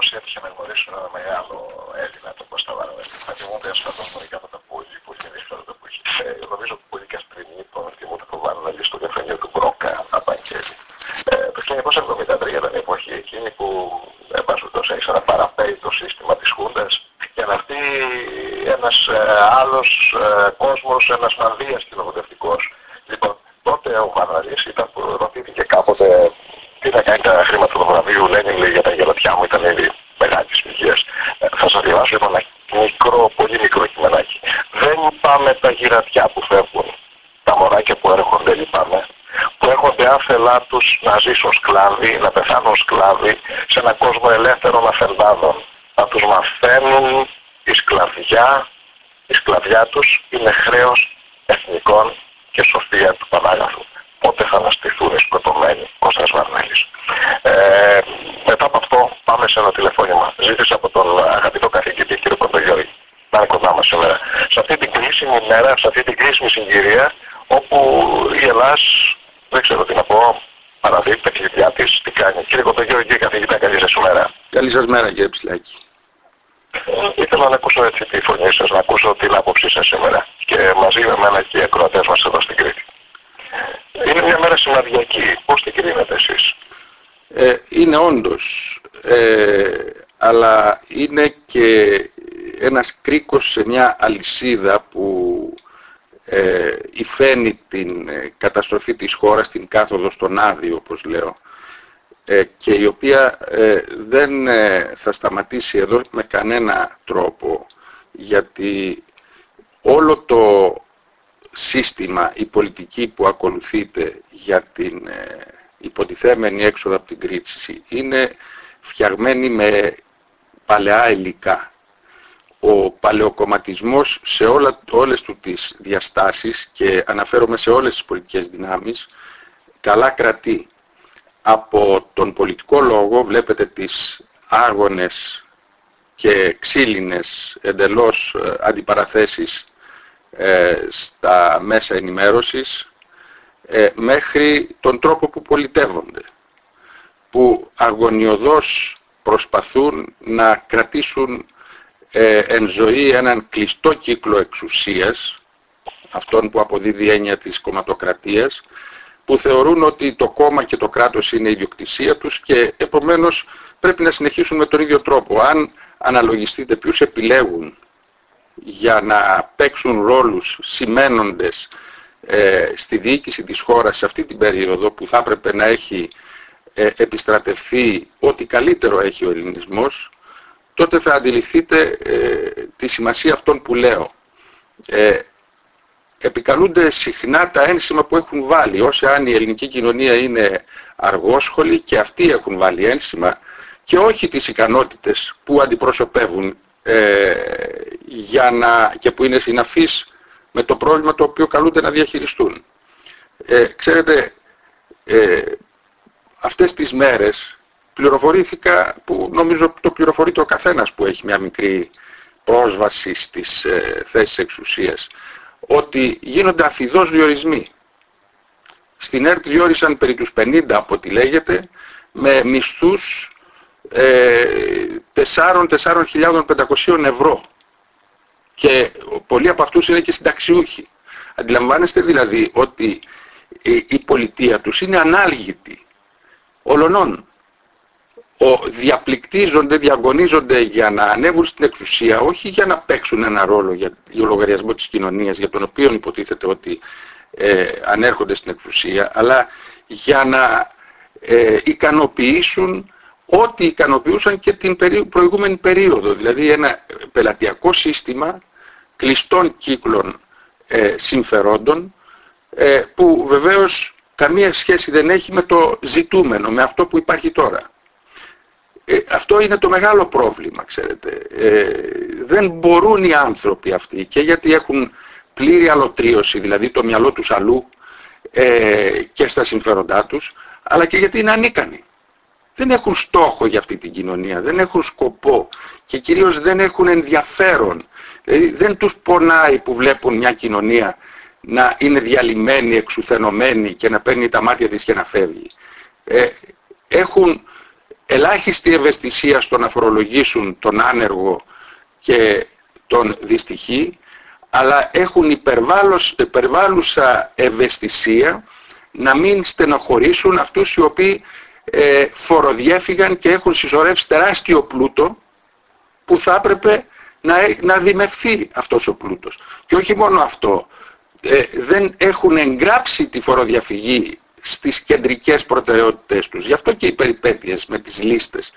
όσοι έτυχε να γνωρίσουν ένα μεγάλο Έλληνα, τον Κώστα Βαρβέλη, θα θυμούνται ασφαλώς μερικά από τα πολύ, πολύ ενδιαφέροντα που έχει. Ε, νομίζω που πολύ καστρινή λοιπόν θυμούνται τον Βαρβέλη στο διαφανείο του Μπρόκα, Απαγγέλη. Ε, το 1973 ήταν η εποχή εκείνη που τόσο έχει να παραπέει το σύστημα της Χούντας και να έρθει ένας ε, άλλος ε, κόσμος, ένας μανδύας κοινοβουλευτικός. Λοιπόν, τότε ο Βαρβαλής ήταν που ρωτήθηκε κάποτε τι θα κάνει τα χρήματα του βραβείου Λένιν λέει για τα γελατιά μου, ήταν ήδη μεγάλης ηλικίας. Ε, θα σας διαβάσω λοιπόν ένα μικρό, πολύ μικρό κειμενάκι. Δεν πάμε τα γυρατιά που φεύγουν, τα μωράκια που έρχονται λυπάμαι, που έρχονται άθελά τους να ζήσουν σκλάβοι, να πεθάνουν σκλάβοι σε έναν κόσμο ελεύθερων αφεντάδων. Να τους μαθαίνουν η σκλαβιά, η σκλαβιά τους είναι χρέος εθνικών και σοφία του Πανάγαθου πότε θα αναστηθούν οι σκοτωμένοι, Κώστας Βαρνέλης. Ε, μετά από αυτό πάμε σε ένα τηλεφώνημα. Ζήτησα από τον αγαπητό καθηγητή κύριο Κοντογιώρη να είναι κοντά μας σήμερα. Σε αυτή την κρίσιμη μέρα, σε αυτή την κρίσιμη συγκυρία, όπου η Ελλάς, δεν ξέρω τι να πω, παραδεί τα κλειδιά της, τι κάνει. Κύριε Κοντογιώρη, κύριε καθηγητά, καλή σας μέρα. Καλή σας μέρα κύριε Ψηλάκη. Ε, ήθελα να ακούσω έτσι τη φωνή σας, να ακούσω την άποψή σας σήμερα και μαζί με εμένα και οι ακροατές μας εδώ στην Κρήτη. Είναι μια μέρα σημαδιακή. Πώς την κρίνετε εσείς; Ε, είναι όντως. Ε, αλλά είναι και ένας κρίκος σε μια αλυσίδα που ε, υφαίνει την ε, καταστροφή της χώρας, την κάθοδο στον άδειο όπως λέω ε, και η οποία ε, δεν θα σταματήσει εδώ με κανένα τρόπο γιατί όλο το σύστημα, η πολιτική που ακολουθείτε για την ε, υποτιθέμενη έξοδο από την κρίση είναι φτιαγμένη με παλαιά υλικά. Ο παλαιοκομματισμός σε όλα, όλες του τις διαστάσεις και αναφέρομαι σε όλες τις πολιτικές δυνάμεις καλά κρατεί. Από τον πολιτικό λόγο βλέπετε τις άγονες και ξύλινες εντελώς ε, αντιπαραθέσεις ε, στα μέσα ενημέρωσης ε, μέχρι τον τρόπο που πολιτεύονται που αγωνιωδώς προσπαθούν να κρατήσουν ε, εν ζωή έναν κλειστό κύκλο εξουσίας αυτόν που αποδίδει έννοια της κομματοκρατίας που θεωρούν ότι το κόμμα και το κράτος είναι η ιδιοκτησία τους και επομένως πρέπει να συνεχίσουν με τον ίδιο τρόπο. Αν αναλογιστείτε ποιους επιλέγουν για να παίξουν ρόλους σημαίνοντες ε, στη διοίκηση της χώρας σε αυτή την περίοδο που θα έπρεπε να έχει ε, επιστρατευθεί ό,τι καλύτερο έχει ο ελληνισμός, τότε θα αντιληφθείτε ε, τη σημασία αυτών που λέω. Ε, επικαλούνται συχνά τα ένσημα που έχουν βάλει, όσοι αν η ελληνική κοινωνία είναι αργόσχολη και αυτοί έχουν βάλει ένσημα και όχι τις ικανότητες που αντιπροσωπεύουν ε, για να, και που είναι συναφείς με το πρόβλημα το οποίο καλούνται να διαχειριστούν. Ε, ξέρετε, ε, αυτές τις μέρες πληροφορήθηκα, που νομίζω το πληροφορείται ο καθένας που έχει μια μικρή πρόσβαση στις ε, θέσεις εξουσίας, ότι γίνονται αφιδώς διορισμοί. Στην ΕΡΤ διόρισαν περί τους 50 από ό,τι λέγεται, με μισθούς 4.500 ευρώ. Και πολλοί από αυτούς είναι και συνταξιούχοι. Αντιλαμβάνεστε δηλαδή ότι η πολιτεία τους είναι ανάλγητη ολονών. Ο, διαπληκτίζονται, διαγωνίζονται για να ανέβουν στην εξουσία, όχι για να παίξουν ένα ρόλο για, για λογαριασμό της κοινωνίας, για τον οποίο υποτίθεται ότι ε, ανέρχονται στην εξουσία, αλλά για να ε, ικανοποιήσουν ό,τι ικανοποιούσαν και την προηγούμενη περίοδο. Δηλαδή ένα πελατειακό σύστημα κλειστών κύκλων ε, συμφερόντων ε, που βεβαίως καμία σχέση δεν έχει με το ζητούμενο, με αυτό που υπάρχει τώρα. Ε, αυτό είναι το μεγάλο πρόβλημα, ξέρετε. δεν μπορούν οι άνθρωποι αυτοί και γιατί έχουν πλήρη αλωτρίωση, δηλαδή το μυαλό τους αλλού και στα συμφέροντά τους, αλλά και γιατί είναι ανίκανοι δεν έχουν στόχο για αυτή την κοινωνία, δεν έχουν σκοπό και κυρίως δεν έχουν ενδιαφέρον. Δηλαδή δεν τους πονάει που βλέπουν μια κοινωνία να είναι διαλυμένη, εξουθενωμένη και να παίρνει τα μάτια της και να φεύγει. Ε, έχουν ελάχιστη ευαισθησία στο να φορολογήσουν τον άνεργο και τον δυστυχή, αλλά έχουν υπερβάλλουσα ευαισθησία να μην στενοχωρήσουν αυτούς οι οποίοι ε, φοροδιέφυγαν και έχουν συσσωρεύσει τεράστιο πλούτο που θα έπρεπε να, να δημευθεί αυτός ο πλούτος. Και όχι μόνο αυτό, ε, δεν έχουν εγγράψει τη φοροδιαφυγή στις κεντρικές προτεραιότητες τους. Γι' αυτό και οι περιπέτειες με τις λίστες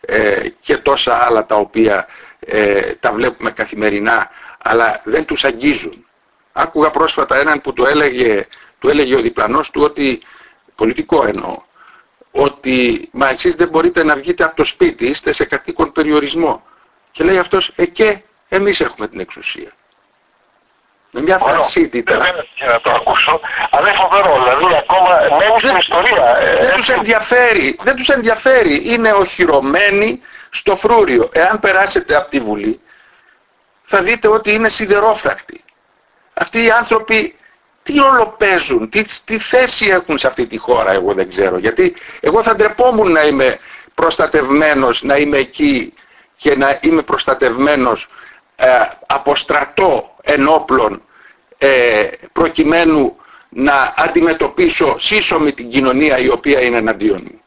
ε, και τόσα άλλα τα οποία ε, τα βλέπουμε καθημερινά αλλά δεν τους αγγίζουν. Άκουγα πρόσφατα έναν που του έλεγε, του έλεγε ο διπλανός του ότι, πολιτικό εννοώ, ότι μα εσείς δεν μπορείτε να βγείτε από το σπίτι, είστε σε κατοίκον περιορισμό. Και λέει αυτός, ε και εμείς έχουμε την εξουσία. Με μια θρασίτητα. Δεν να το ακούσω, αλλά είναι φοβερό. Δηλαδή ακόμα μένει στην ιστορία. Δεν τους ενδιαφέρει. Δεν τους ενδιαφέρει. Είναι οχυρωμένοι στο φρούριο. Εάν περάσετε από τη Βουλή, θα δείτε ότι είναι σιδερόφρακτοι. Αυτοί οι άνθρωποι τι ρόλο παίζουν, τι, τι θέση έχουν σε αυτή τη χώρα, εγώ δεν ξέρω. Γιατί εγώ θα ντρεπόμουν να είμαι προστατευμένος, να είμαι εκεί και να είμαι προστατευμένος ε, από στρατό ενόπλων ε, προκειμένου να αντιμετωπίσω σύσσωμη την κοινωνία η οποία είναι εναντίον μου.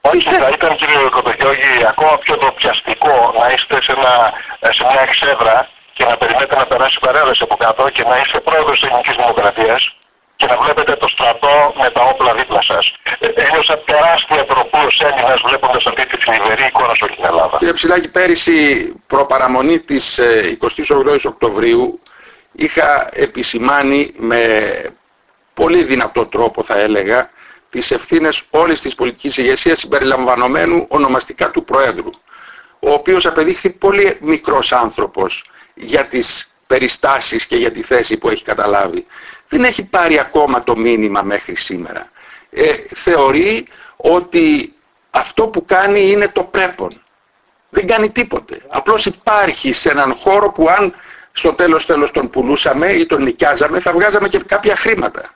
Όχι, θα ήταν κύριε Κοντογιώργη ακόμα πιο τροπιαστικό να είστε σε, ένα, σε μια εξέδρα και να περιμένετε να περάσει παρέλαση από κάτω και να είστε πρόεδρος της Ελληνικής Δημοκρατίας και να βλέπετε το στρατό με τα όπλα δίπλα σας. Ε, ένιωσα τεράστια τροπή ως Έλληνας βλέποντας αυτή τη θλιβερή εικόνα σε την Ελλάδα. Κύριε Ψηλάκη, πέρυσι προπαραμονή της 28 ε, Οκτωβρίου είχα επισημάνει με πολύ δυνατό τρόπο θα έλεγα τις ευθύνες όλης της πολιτικής ηγεσίας συμπεριλαμβανομένου ονομαστικά του Προέδρου ο οποίος απεδείχθη πολύ μικρός άνθρωπος για τις περιστάσεις και για τη θέση που έχει καταλάβει. Δεν έχει πάρει ακόμα το μήνυμα μέχρι σήμερα. Ε, θεωρεί ότι αυτό που κάνει είναι το πρέπον. Δεν κάνει τίποτε. Απλώς υπάρχει σε έναν χώρο που αν στο τέλος τέλος τον πουλούσαμε ή τον νοικιάζαμε θα βγάζαμε και κάποια χρήματα.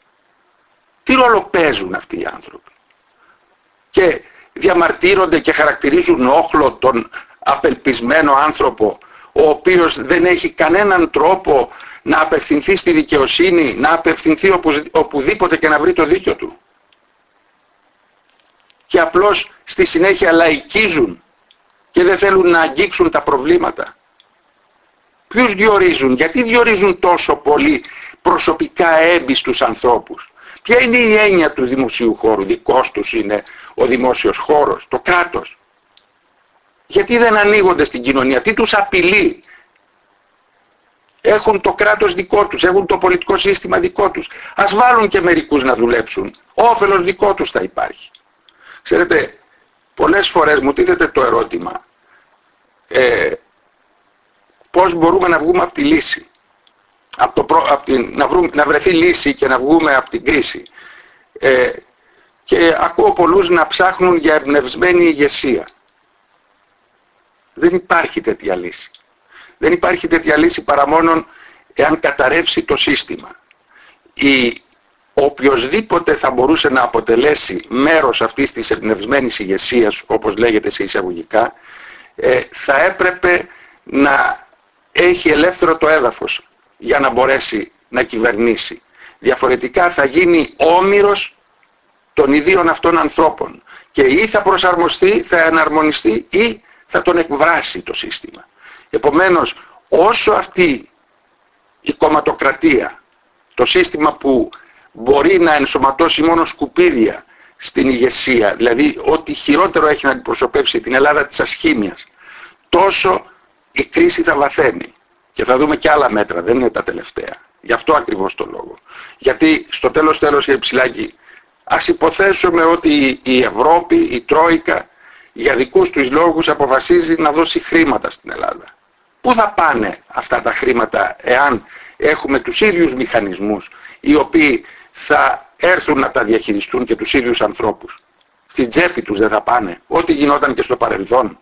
Τι ρόλο παίζουν αυτοί οι άνθρωποι; Και διαμαρτύρονται και χαρακτηρίζουν όχλο τον απελπισμένο άνθρωπο ο οποίος δεν έχει κανέναν τρόπο να απευθυνθεί στη δικαιοσύνη, να απευθυνθεί οπουδήποτε και να βρει το δίκιο του. Και απλώς στη συνέχεια λαϊκίζουν και δεν θέλουν να αγγίξουν τα προβλήματα. Ποιους διορίζουν, γιατί διορίζουν τόσο πολύ προσωπικά έμπιστους ανθρώπους; Ποια είναι η έννοια του δημοσίου χώρου, δικός τους είναι ο δημόσιος χώρος, το κράτος. Γιατί δεν ανοίγονται στην κοινωνία, τι τους απειλεί; Έχουν το κράτος δικό τους, έχουν το πολιτικό σύστημα δικό τους. Ας βάλουν και μερικούς να δουλέψουν. Όφελος δικό τους θα υπάρχει. Ξέρετε, πολλές φορές μου τίθεται το ερώτημα ε, πώς μπορούμε να βγούμε από τη λύση. Από το από την, να, βρούμε, να βρεθεί λύση και να βγούμε από την κρίση. Ε, και ακούω πολλούς να ψάχνουν για εμπνευσμένη ηγεσία. Δεν υπάρχει τέτοια λύση. Δεν υπάρχει τέτοια λύση παρά μόνο εάν καταρρεύσει το σύστημα. Η οποιοδήποτε θα μπορούσε να αποτελέσει μέρος αυτής της εμπνευσμένης ηγεσίας, όπως λέγεται σε εισαγωγικά, ε, θα έπρεπε να έχει ελεύθερο το έδαφος για να μπορέσει να κυβερνήσει. Διαφορετικά θα γίνει όμοιρος των ιδίων αυτών ανθρώπων και ή θα προσαρμοστεί, θα εναρμονιστεί ή θα τον εκβράσει το σύστημα. Επομένως, όσο αυτή η κομματοκρατία, το σύστημα που μπορεί να ενσωματώσει μόνο σκουπίδια στην ηγεσία, δηλαδή ό,τι χειρότερο έχει να αντιπροσωπεύσει την Ελλάδα της ασχήμιας, τόσο η κρίση θα βαθαίνει. Και θα δούμε και άλλα μέτρα, δεν είναι τα τελευταία. Γι' αυτό ακριβώς το λόγο. Γιατί στο τέλος τέλος, κύριε Ψηλάκη, ας υποθέσουμε ότι η Ευρώπη, η Τρόικα, για δικούς τους λόγους αποφασίζει να δώσει χρήματα στην Ελλάδα. Πού θα πάνε αυτά τα χρήματα εάν έχουμε τους ίδιους μηχανισμούς οι οποίοι θα έρθουν να τα διαχειριστούν και τους ίδιους ανθρώπους; Στην τσέπη τους δεν θα πάνε. Ό,τι γινόταν και στο παρελθόν.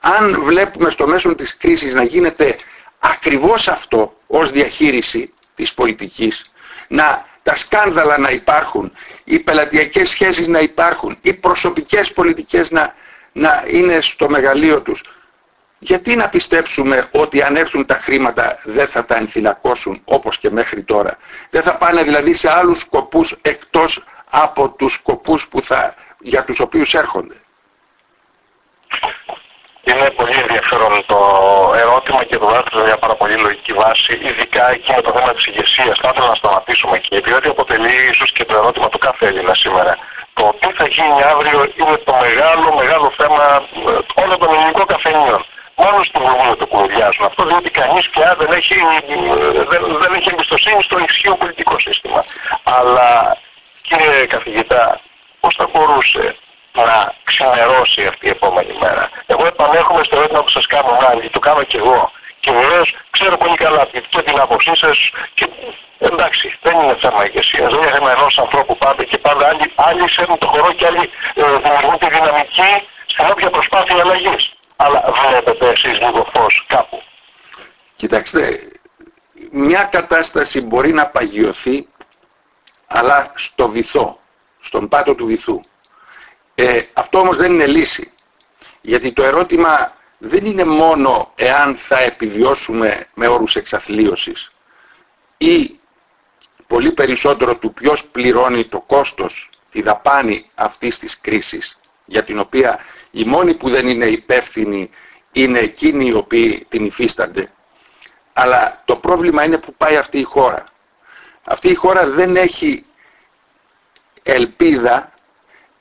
Αν βλέπουμε στο μέσο της κρίσης να γίνεται ακριβώς αυτό ως διαχείριση της πολιτικής, να τα σκάνδαλα να υπάρχουν, οι πελατειακές σχέσεις να υπάρχουν, οι προσωπικές πολιτικές να να είναι στο μεγαλείο τους. Γιατί να πιστέψουμε ότι αν έρθουν τα χρήματα δεν θα τα ενθυλακώσουν όπως και μέχρι τώρα; Δεν θα πάνε δηλαδή σε άλλους σκοπούς εκτός από τους σκοπούς που θα, για τους οποίους έρχονται; Είναι πολύ ενδιαφέρον το ερώτημα και το βάζετε μια πάρα πολύ λογική βάση, ειδικά εκεί με το θέμα της ηγεσίας. Θα ήθελα να σταματήσουμε εκεί, διότι αποτελεί ίσως και το ερώτημα του κάθε Έλληνα σήμερα. Το τι θα γίνει αύριο είναι το μεγάλο, μεγάλο θέμα ε, όλων των ελληνικών καφενείων. Μόνο στην Βουλή το κουβεντιάζουν αυτό, διότι κανείς πια δεν έχει, ε, δεν, δεν έχει εμπιστοσύνη στο ισχύο πολιτικό σύστημα. Αλλά κύριε καθηγητά, πώς θα μπορούσε να ξημερώσει αυτή η επόμενη μέρα. Εγώ επανέρχομαι στο ερώτημα που σας κάνω άλλοι, το κάνω και εγώ. Και βεβαίως ξέρω πολύ καλά και την άποψή σας και εντάξει δεν είναι θέμα ηγεσίας, δεν είναι θέμα ενός ανθρώπου πάντα και πάντα άλλοι, άλλοι σέρνουν το χορό και άλλοι ε, δημιουργούν τη δυναμική στην όποια προσπάθεια αλλαγής. Αλλά βλέπετε εσείς λίγο φως κάπου. Κοιτάξτε, μια κατάσταση μπορεί να παγιωθεί αλλά στο βυθό, στον πάτο του βυθού. Ε, αυτό όμως δεν είναι λύση. Γιατί το ερώτημα δεν είναι μόνο εάν θα επιβιώσουμε με όρους εξαθλίωσης ή πολύ περισσότερο του ποιος πληρώνει το κόστος, τη δαπάνη αυτής της κρίσης, για την οποία οι μόνοι που δεν είναι υπεύθυνοι είναι εκείνοι οι οποίοι την υφίστανται. Αλλά το πρόβλημα είναι που πάει αυτή η χώρα. Αυτή η χώρα δεν έχει ελπίδα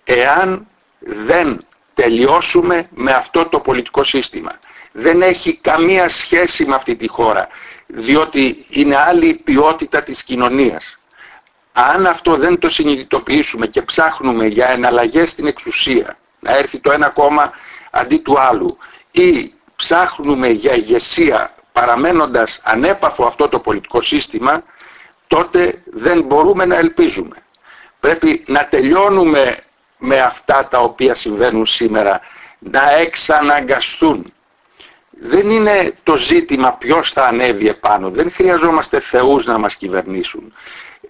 εάν δεν τελειώσουμε με αυτό το πολιτικό σύστημα. Δεν έχει καμία σχέση με αυτή τη χώρα, διότι είναι άλλη η ποιότητα της κοινωνίας. Αν αυτό δεν το συνειδητοποιήσουμε και ψάχνουμε για εναλλαγές στην εξουσία, να έρθει το ένα κόμμα αντί του άλλου, ή ψάχνουμε για ηγεσία παραμένοντας ανέπαφο αυτό το πολιτικό σύστημα, τότε δεν μπορούμε να ελπίζουμε. Πρέπει να τελειώνουμε με αυτά τα οποία συμβαίνουν σήμερα να εξαναγκαστούν. Δεν είναι το ζήτημα ποιος θα ανέβει επάνω. Δεν χρειαζόμαστε θεούς να μας κυβερνήσουν.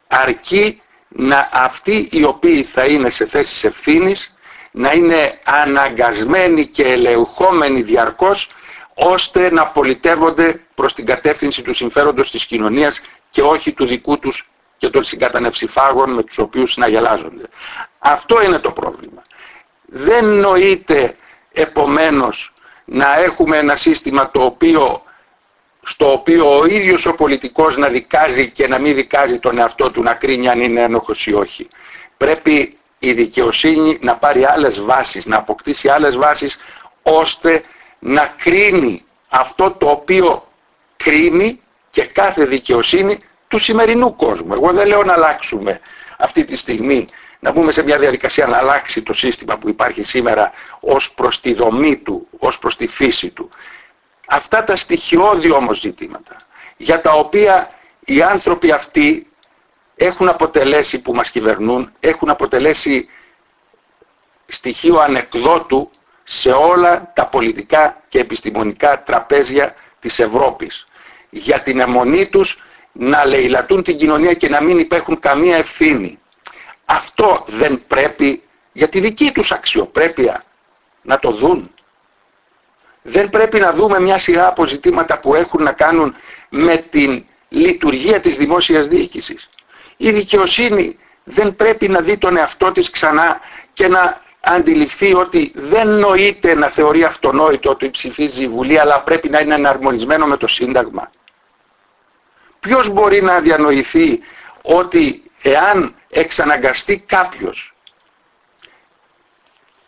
Αρκεί να αυτοί οι οποίοι θα είναι σε θέσεις ευθύνης να είναι αναγκασμένοι και ελεουχόμενοι διαρκώς ώστε να πολιτεύονται προς την κατεύθυνση του συμφέροντος της κοινωνίας και όχι του δικού τους και των συγκατανευσιφάγων με τους οποίους συναγελάζονται. Αυτό είναι το πρόβλημα. Δεν νοείται επομένως να έχουμε ένα σύστημα το οποίο, στο οποίο ο ίδιος ο πολιτικός να δικάζει και να μην δικάζει τον εαυτό του να κρίνει αν είναι ένοχος ή όχι. Πρέπει η δικαιοσύνη να πάρει άλλες βάσεις, να αποκτήσει άλλες βάσεις ώστε να κρίνει αυτό το οποίο κρίνει και κάθε δικαιοσύνη του σημερινού κόσμου. Εγώ δεν λέω να αλλάξουμε αυτή τη στιγμή, να μπούμε σε μια διαδικασία να αλλάξει το σύστημα που υπάρχει σήμερα ως προς τη δομή του, ως προς τη φύση του. Αυτά τα στοιχειώδη όμως ζητήματα, για τα οποία οι άνθρωποι αυτοί έχουν αποτελέσει που μας κυβερνούν, έχουν αποτελέσει στοιχείο ανεκδότου σε όλα τα πολιτικά και επιστημονικά τραπέζια της Ευρώπης για την αιμονή τους να λαιλατούν την κοινωνία και να μην υπέχουν καμία ευθύνη. Αυτό δεν πρέπει για τη δική τους αξιοπρέπεια να το δουν. Δεν πρέπει να δούμε μια σειρά αποζητήματα που έχουν να κάνουν με την λειτουργία της δημόσιας διοίκησης. Η δικαιοσύνη δεν πρέπει να δει τον εαυτό της ξανά και να αντιληφθεί ότι δεν νοείται να θεωρεί αυτονόητο ότι ψηφίζει η Βουλή αλλά πρέπει να είναι εναρμονισμένο με το Σύνταγμα. Ποιος μπορεί να διανοηθεί ότι εάν εξαναγκαστεί κάποιος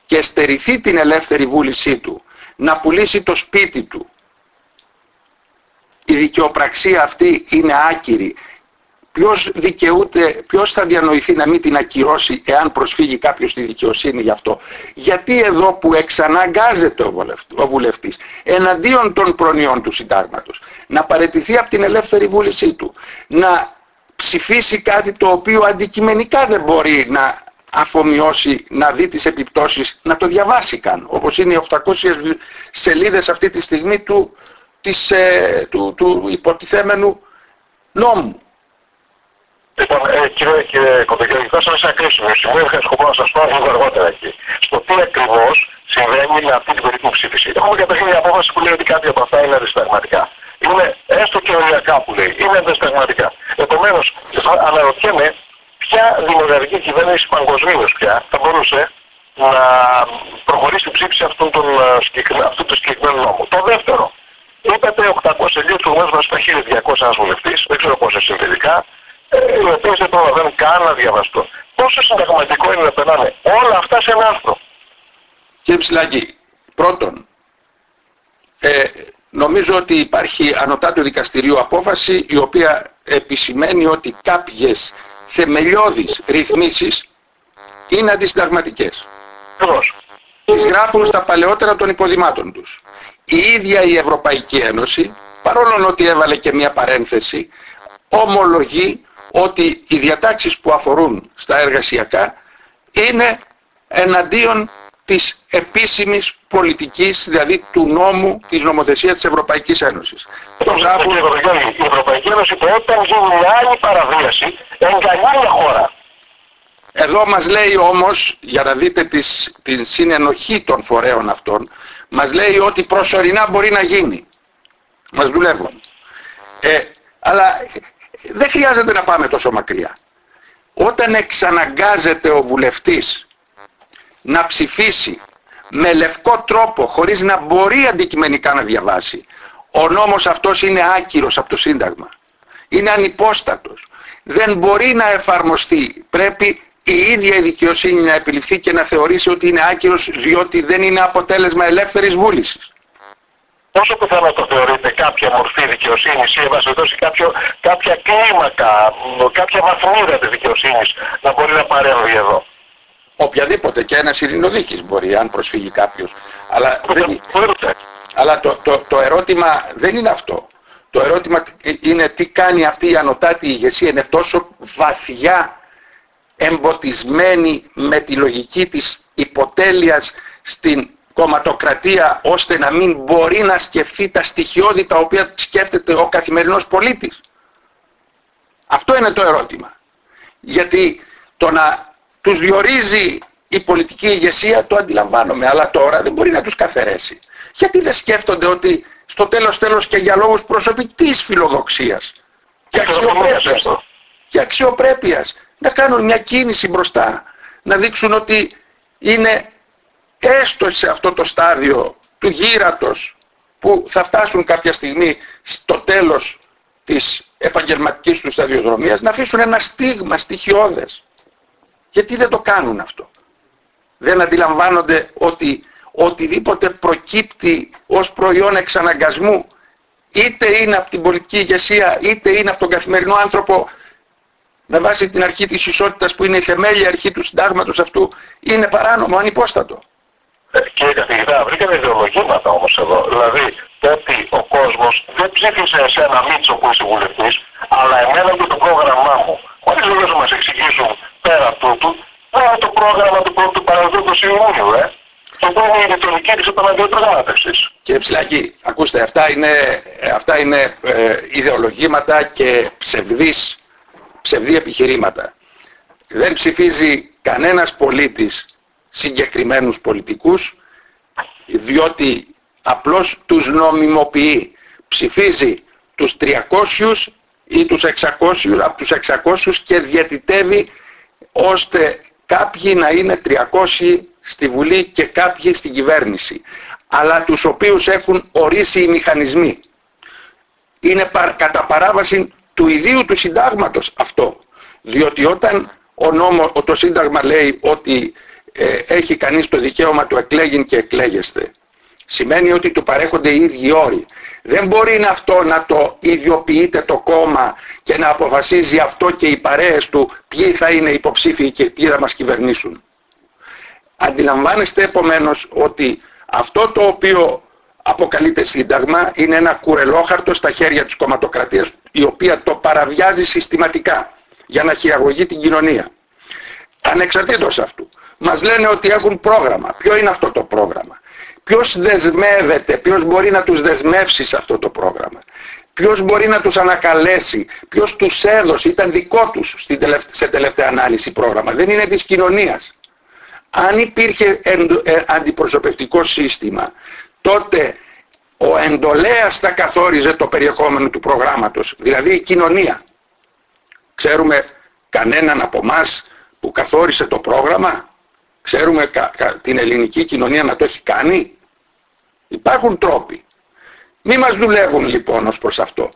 και στερηθεί την ελεύθερη βούλησή του να πουλήσει το σπίτι του η δικαιοπραξία αυτή είναι άκυρη Ποιος δικαιούται, ποιος θα διανοηθεί να μην την ακυρώσει εάν προσφύγει κάποιος στη δικαιοσύνη γι' αυτό; Γιατί εδώ που εξαναγκάζεται ο βουλευτής εναντίον των προνοιών του συντάγματος να παρετηθεί από την ελεύθερη βούλησή του, να ψηφίσει κάτι το οποίο αντικειμενικά δεν μπορεί να αφομοιώσει, να δει τις επιπτώσεις, να το διαβάσει καν. Όπως είναι οι 800 σελίδες αυτή τη στιγμή του, της, ε, του, του υποτιθέμενου νόμου Λοιπόν, ε, κύριε, κύριε Κοντογιώργη, φτάσαμε σε ένα κρίσιμο σημείο. Είχα σκοπό να σας πω λίγο αργότερα εκεί. Στο τι ακριβώς συμβαίνει με αυτή την περίπτωση ψήφιση. Έχουμε καταρχήν μια απόφαση που λέει ότι κάποια από αυτά είναι αντισταγματικά. Είναι έστω και οριακά που λέει. Είναι αντισταγματικά. Επομένως, αναρωτιέμαι ποια δημοκρατική κυβέρνωση παγκοσμίως πια θα μπορούσε να προχωρήσει την ψήφιση αυτού, τον, ε, αυτού του συγκεκριμένου νόμου. Το δεύτερο, είπατε 800 σελίδες που μας στα 1200 ένας βουλευτής, δεν ξέρω πόσες είναι τελικά, ε, οι οποίες δεν προλαβαίνουν καν να διαβαστούν. Πόσο συνταγματικό είναι να περνάνε όλα αυτά σε ένα άρθρο. Κύριε Ψηλάκη, πρώτον, ε, νομίζω ότι υπάρχει ανωτά του δικαστηρίου απόφαση η οποία επισημαίνει ότι κάποιες θεμελιώδεις ρυθμίσεις είναι αντισυνταγματικές. Ακριβώς. Τις γράφουν στα παλαιότερα των υποδημάτων τους. Η ίδια η Ευρωπαϊκή Ένωση, παρόλο ότι έβαλε και μια παρένθεση, ομολογεί ότι οι διατάξεις που αφορούν στα εργασιακά είναι εναντίον της επίσημης πολιτικής, δηλαδή του νόμου της νομοθεσίας της Ευρωπαϊκής Ένωσης. Το γράφουν... Η Ευρωπαϊκή Ένωση όταν γίνει μια άλλη παραβίαση εγκαλεί μια χώρα. Εδώ μας λέει όμως, για να δείτε τις, την συνενοχή των φορέων αυτών, μας λέει ότι προσωρινά μπορεί να γίνει. Μας δουλεύουν. Ε, αλλά δεν χρειάζεται να πάμε τόσο μακριά. Όταν εξαναγκάζεται ο βουλευτής να ψηφίσει με λευκό τρόπο χωρίς να μπορεί αντικειμενικά να διαβάσει, ο νόμος αυτός είναι άκυρος από το Σύνταγμα. Είναι ανυπόστατος. Δεν μπορεί να εφαρμοστεί. Πρέπει η ίδια η δικαιοσύνη να επιληφθεί και να θεωρήσει ότι είναι άκυρος διότι δεν είναι αποτέλεσμα ελεύθερης βούλησης. Πόσο πιθανό το θεωρείτε κάποια μορφή δικαιοσύνης ή ευασιωτός ή κάποιο, κάποια κλίμακα, κάποια βαθμίδα της δικαιοσύνης να μπορεί να παρέμβει εδώ. Οποιαδήποτε και ένας ειρηνοδίκης μπορεί αν προσφύγει κάποιος. Αλλά, δεν... Αλλά το, το, το ερώτημα δεν είναι αυτό. Το ερώτημα είναι τι κάνει αυτή η ανωτάτη ηγεσία. Είναι τόσο βαθιά εμποτισμένη με τη λογική της υποτέλειας στην κομματοκρατία ώστε να μην μπορεί να σκεφτεί τα στοιχειώδη τα οποία σκέφτεται ο καθημερινός πολίτης. Αυτό είναι το ερώτημα. Γιατί το να τους διορίζει η πολιτική ηγεσία το αντιλαμβάνομαι, αλλά τώρα δεν μπορεί να τους καθαρέσει. Γιατί δεν σκέφτονται ότι στο τέλος τέλος και για λόγους προσωπικής φιλοδοξίας και αξιοπρέπειας, και αξιοπρέπειας να κάνουν μια κίνηση μπροστά, να δείξουν ότι είναι έστω σε αυτό το στάδιο του γύρατος που θα φτάσουν κάποια στιγμή στο τέλος της επαγγελματικής τους σταδιοδρομίας να αφήσουν ένα στίγμα στοιχειώδες. Γιατί δεν το κάνουν αυτό. Δεν αντιλαμβάνονται ότι οτιδήποτε προκύπτει ως προϊόν εξαναγκασμού είτε είναι από την πολιτική ηγεσία είτε είναι από τον καθημερινό άνθρωπο με βάση την αρχή της ισότητας που είναι η θεμέλια αρχή του συντάγματος αυτού είναι παράνομο, ανυπόστατο. Ε, κύριε καθηγητά, βρήκατε ιδεολογήματα όμως εδώ. Δηλαδή, ότι ο κόσμος δεν ψήφισε σε ένα μίτσο που είσαι βουλευτής, αλλά εμένα και το πρόγραμμά μου. Χωρίς λίγο να μας εξηγήσουν πέρα τούτου, είναι το πρόγραμμα του πρώτου παραδόντος Ιουνίου, ε. Και που είναι η ηλεκτρονική της επαναδιοτρογάτευσης. Κύριε Ψηλάκη, ακούστε, αυτά είναι, αυτά είναι ε, ιδεολογήματα και ψευδείς, ψευδή επιχειρήματα. Δεν ψηφίζει κανένας πολίτης συγκεκριμένους πολιτικούς διότι απλώς τους νομιμοποιεί. Ψηφίζει τους 300 ή τους 600, από τους 600 και διατητεύει ώστε κάποιοι να είναι 300 στη Βουλή και κάποιοι στην κυβέρνηση αλλά τους οποίους έχουν ορίσει οι μηχανισμοί. Είναι κατά παράβαση του ιδίου του συντάγματος αυτό. Διότι όταν ο νόμο, το σύνταγμα λέει ότι ε, έχει κανείς το δικαίωμα του εκλέγην και εκλέγεστε. Σημαίνει ότι του παρέχονται οι ίδιοι όροι. Δεν μπορεί να αυτό να το ιδιοποιείται το κόμμα και να αποφασίζει αυτό και οι παρέες του ποιοι θα είναι υποψήφιοι και ποιοι θα μας κυβερνήσουν. Αντιλαμβάνεστε επομένως ότι αυτό το οποίο αποκαλείται σύνταγμα είναι ένα κουρελόχαρτο στα χέρια της κομματοκρατίας η οποία το παραβιάζει συστηματικά για να χειραγωγεί την κοινωνία. Ανεξαρτήτως αυτού μας λένε ότι έχουν πρόγραμμα. Ποιο είναι αυτό το πρόγραμμα; Ποιος δεσμεύεται, ποιος μπορεί να τους δεσμεύσει σε αυτό το πρόγραμμα; Ποιος μπορεί να τους ανακαλέσει, ποιος τους έδωσε, ήταν δικό τους σε τελευταία ανάλυση πρόγραμμα, δεν είναι της κοινωνίας. Αν υπήρχε ε, αντιπροσωπευτικό σύστημα, τότε ο εντολέας θα καθόριζε το περιεχόμενο του προγράμματος, δηλαδή η κοινωνία. Ξέρουμε κανέναν από εμά που καθόρισε το πρόγραμμα, ξέρουμε την ελληνική κοινωνία να το έχει κάνει; Υπάρχουν τρόποι. Μη μας δουλεύουν λοιπόν ως προς αυτό.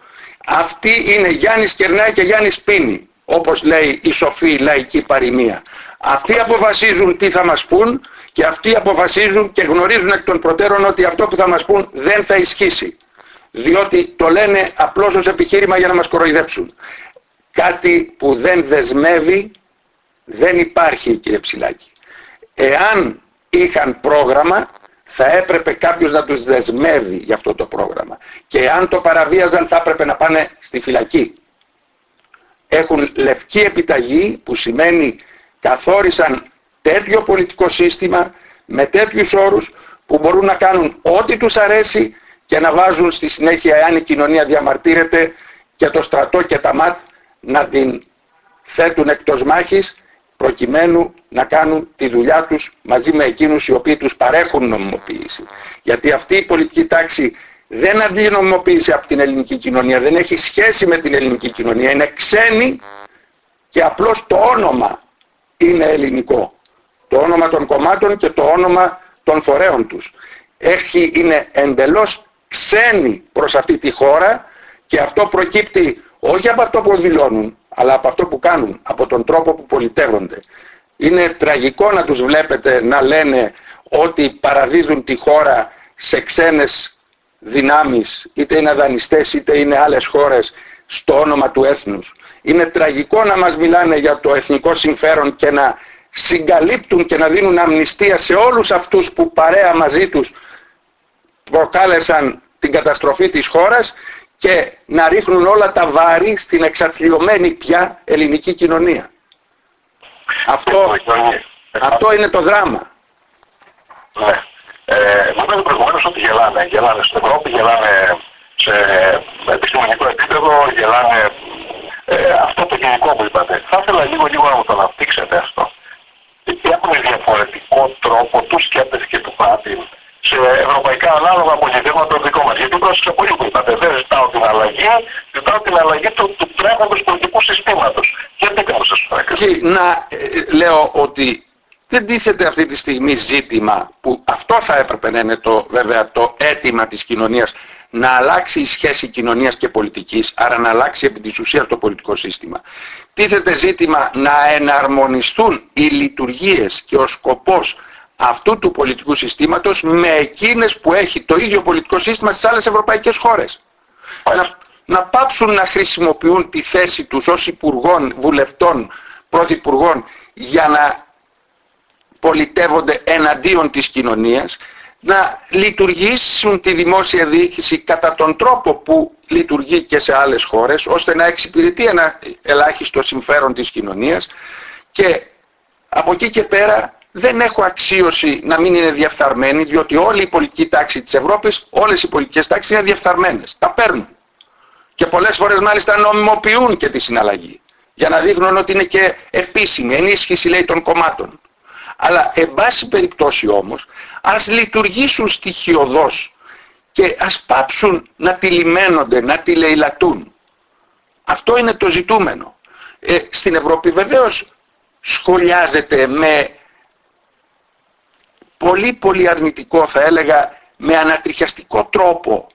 Αυτή είναι Γιάννης Κερνάει και Γιάννης Πίνη, όπως λέει η σοφή λαϊκή παροιμία. Αυτοί αποφασίζουν τι θα μας πούν και αυτοί αποφασίζουν και γνωρίζουν εκ των προτέρων ότι αυτό που θα μας πούν δεν θα ισχύσει. Διότι το λένε απλώς ως επιχείρημα για να μας κοροϊδέψουν. Κάτι που δεν δεσμεύει δεν υπάρχει κύριε Ψηλάκη. Εάν είχαν πρόγραμμα θα έπρεπε κάποιος να τους δεσμεύει για αυτό το πρόγραμμα. Και αν το παραβίαζαν θα έπρεπε να πάνε στη φυλακή. Έχουν λευκή επιταγή που σημαίνει καθόρισαν τέτοιο πολιτικό σύστημα με τέτοιους όρους που μπορούν να κάνουν ό,τι τους αρέσει και να βάζουν στη συνέχεια εάν η κοινωνία διαμαρτύρεται και το στρατό και τα ΜΑΤ να την θέτουν εκτός μάχης προκειμένου να κάνουν τη δουλειά τους μαζί με εκείνους οι οποίοι τους παρέχουν νομιμοποίηση. Γιατί αυτή η πολιτική τάξη δεν αντλεί νομιμοποίηση από την ελληνική κοινωνία, δεν έχει σχέση με την ελληνική κοινωνία, είναι ξένη και απλώς το όνομα είναι ελληνικό. Το όνομα των κομμάτων και το όνομα των φορέων τους. Έχει, είναι εντελώς ξένη προς αυτή τη χώρα και αυτό προκύπτει όχι από αυτό που δηλώνουν, αλλά από αυτό που κάνουν, από τον τρόπο που πολιτεύονται. Είναι τραγικό να τους βλέπετε να λένε ότι παραδίδουν τη χώρα σε ξένες δυνάμεις, είτε είναι δανειστές είτε είναι άλλες χώρες, στο όνομα του έθνους. Είναι τραγικό να μας μιλάνε για το εθνικό συμφέρον και να συγκαλύπτουν και να δίνουν αμνηστία σε όλους αυτούς που παρέα μαζί τους προκάλεσαν την καταστροφή της χώρας και να ρίχνουν όλα τα βάρη στην εξαθλειωμένη πια ελληνική κοινωνία. Αυτό, αυτό είναι το δράμα. Ναι. Ε, μου προηγουμένως ότι γελάνε. Γελάνε στην Ευρώπη, γελάνε σε επιστημονικό επίπεδο, γελάνε ε, αυτό το γενικό που είπατε. Θα ήθελα λίγο λίγο να μου το αναπτύξετε αυτό. Έχουν διαφορετικό τρόπο τους σκέπτες και του πάτην σε ευρωπαϊκά ανάλογα από το δικό μας. Γιατί πρόσεξα πολύ που είπατε, δεν ζητάω την αλλαγή, ζητάω την αλλαγή του, του τρέχοντος πολιτικού συστήματος. Και τι κάνω σας Να ε, λέω ότι δεν τίθεται αυτή τη στιγμή ζήτημα που αυτό θα έπρεπε να είναι το, βέβαια το αίτημα της κοινωνίας να αλλάξει η σχέση κοινωνίας και πολιτικής, άρα να αλλάξει επί της ουσίας το πολιτικό σύστημα. Τίθεται ζήτημα να εναρμονιστούν οι λειτουργίες και ο σκοπός αυτού του πολιτικού συστήματος με εκείνες που έχει το ίδιο πολιτικό σύστημα στις άλλες ευρωπαϊκές χώρες. Να, να πάψουν να χρησιμοποιούν τη θέση τους ως υπουργών, βουλευτών, πρωθυπουργών για να πολιτεύονται εναντίον της κοινωνίας, να λειτουργήσουν τη δημόσια διοίκηση κατά τον τρόπο που λειτουργεί και σε άλλες χώρες, ώστε να εξυπηρετεί ένα ελάχιστο συμφέρον της κοινωνίας και από εκεί και πέρα δεν έχω αξίωση να μην είναι διαφθαρμένη, διότι όλη η πολιτική τάξη της Ευρώπης, όλες οι πολιτικές τάξεις είναι διαφθαρμένες. Τα παίρνουν. Και πολλές φορές μάλιστα νομιμοποιούν και τη συναλλαγή. Για να δείχνουν ότι είναι και επίσημη, ενίσχυση λέει των κομμάτων. Αλλά εν πάση περιπτώσει όμως, ας λειτουργήσουν στοιχειοδός και ας πάψουν να τυλιμένονται, να τηλεηλατούν. Αυτό είναι το ζητούμενο. Ε, στην Ευρώπη βεβαίως σχολιάζεται με πολύ πολύ αρνητικό θα έλεγα με ανατριχιαστικό τρόπο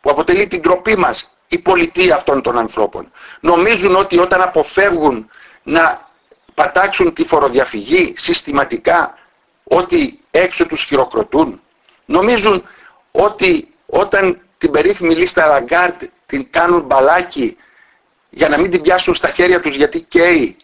που αποτελεί την τροπή μας η πολιτεία αυτών των ανθρώπων. Νομίζουν ότι όταν αποφεύγουν να πατάξουν τη φοροδιαφυγή συστηματικά ότι έξω τους χειροκροτούν. Νομίζουν ότι όταν την περίφημη λίστα Ραγκάρτ την κάνουν μπαλάκι για να μην την πιάσουν στα χέρια τους γιατί καίει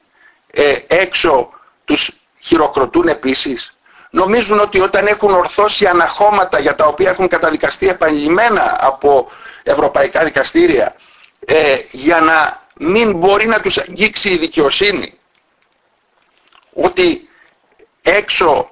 ε, έξω τους χειροκροτούν επίσης νομίζουν ότι όταν έχουν ορθώσει αναχώματα για τα οποία έχουν καταδικαστεί επανειλημμένα από ευρωπαϊκά δικαστήρια ε, για να μην μπορεί να τους αγγίξει η δικαιοσύνη ότι έξω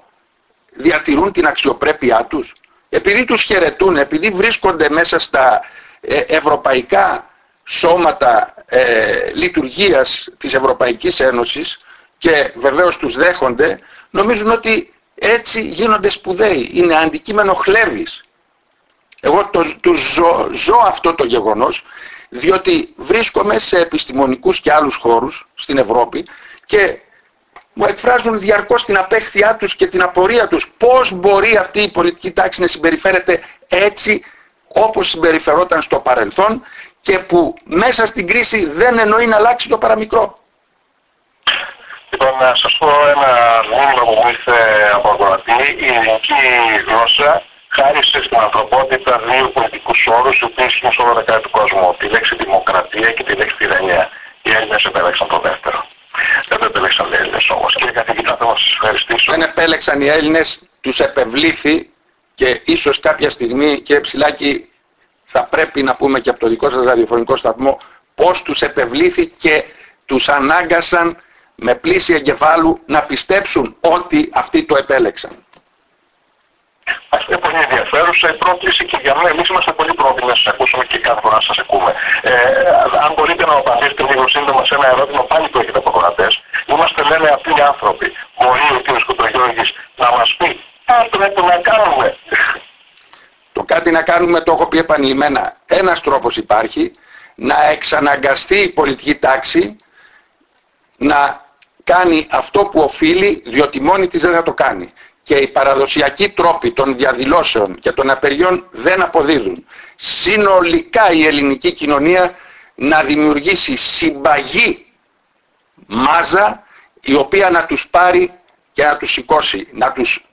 διατηρούν την αξιοπρέπειά τους επειδή τους χαιρετούν, επειδή βρίσκονται μέσα στα ε, ευρωπαϊκά σώματα ε, λειτουργίας της Ευρωπαϊκής Ένωσης και βεβαίως τους δέχονται, νομίζουν ότι έτσι γίνονται σπουδαίοι. Είναι αντικείμενο χλέβης. Εγώ το, το ζω, ζω αυτό το γεγονός διότι βρίσκομαι σε επιστημονικούς και άλλους χώρους στην Ευρώπη και μου εκφράζουν διαρκώς την απέχθειά τους και την απορία τους πώς μπορεί αυτή η πολιτική τάξη να συμπεριφέρεται έτσι όπως συμπεριφερόταν στο παρελθόν και που μέσα στην κρίση δεν εννοεί να αλλάξει το παραμικρό. Λοιπόν, να σας πω ένα μήνυμα που μου ήρθε από αγορατή. Η ελληνική γλώσσα χάρισε στην ανθρωπότητα δύο πολιτικούς όρους οι οποίοι ισχύουν σε όλα τα κράτη του κόσμου. Τη λέξη δημοκρατία και τη λέξη τυραννία. Οι Έλληνες επέλεξαν το δεύτερο. Δεν το επέλεξαν οι Έλληνες όμως. Κύριε καθηγητά, θέλω να σας ευχαριστήσω. Δεν επέλεξαν οι Έλληνες, τους επευλήθη και ίσως κάποια στιγμή, και Ψηλάκη, θα πρέπει να πούμε και από το δικό σας ραδιοφωνικό σταθμό πώς τους επευλήθη και τους ανάγκασαν με πλήση εγκεφάλου να πιστέψουν ότι αυτοί το επέλεξαν. Αυτό είναι πολύ ενδιαφέρουσα η πρόκληση και για μένα εμείς είμαστε πολύ πρόθυμοι να σας ακούσουμε και κάθε φορά να σας ακούμε. Ε, αν μπορείτε να απαντήσετε λίγο σύντομα σε ένα ερώτημα πάλι που έχετε από κορατές. Είμαστε λένε απλοί άνθρωποι. Μπορεί ο κ. Σκοτρογιώργης να μας πει τι πρέπει να κάνουμε. Το κάτι να κάνουμε το έχω πει επανειλημμένα. Ένας τρόπος υπάρχει να εξαναγκαστεί η πολιτική τάξη να κάνει αυτό που οφείλει διότι μόνη της δεν θα το κάνει και οι παραδοσιακοί τρόποι των διαδηλώσεων και των απεργιών δεν αποδίδουν. Συνολικά η ελληνική κοινωνία να δημιουργήσει συμπαγή μάζα η οποία να τους πάρει και να τους σηκώσει, να τους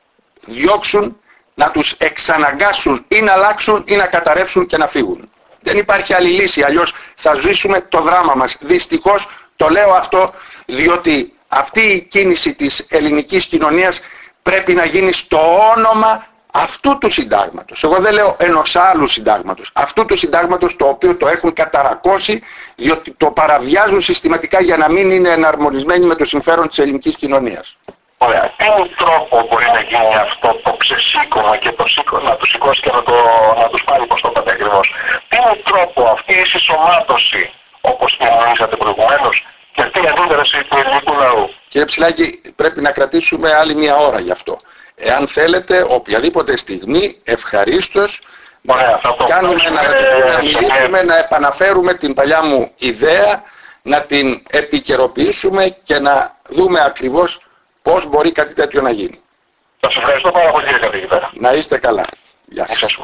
διώξουν, να τους εξαναγκάσουν ή να αλλάξουν ή να καταρρεύσουν και να φύγουν. Δεν υπάρχει άλλη λύση, αλλιώς θα ζήσουμε το δράμα μας. Δυστυχώς το λέω αυτό διότι αυτή η κίνηση της ελληνικής κοινωνίας πρέπει να γίνει στο όνομα αυτού του συντάγματος. Εγώ δεν λέω ενός άλλου συντάγματος. Αυτού του συντάγματος το οποίο το έχουν καταρακώσει διότι το παραβιάζουν συστηματικά για να μην είναι εναρμονισμένοι με το συμφέρον της ελληνικής κοινωνίας. Ωραία. Τι τρόπο μπορεί να γίνει αυτό το ξεσήκωμα και το σήκω, να του σηκώσει και να, το, να τους πάρει προς το πάντα ακριβώς. Τι τρόπο αυτή η συσσωμάτωση όπως την εννοήσατε προηγουμένως και αυτή η αντίδραση του ελληνικού λαού. Κύριε Ψηλάκη, πρέπει να κρατήσουμε άλλη μια ώρα γι' αυτό. Εάν θέλετε, οποιαδήποτε στιγμή, ευχαρίστως, να κάνουμε να, να μιλήσουμε, να επαναφέρουμε την παλιά μου ιδέα, να την επικαιροποιήσουμε και να δούμε ακριβώς πώς μπορεί κάτι τέτοιο να γίνει. Σας ευχαριστώ πάρα πολύ κύριε καθηγητά. Να είστε καλά. Γεια σας.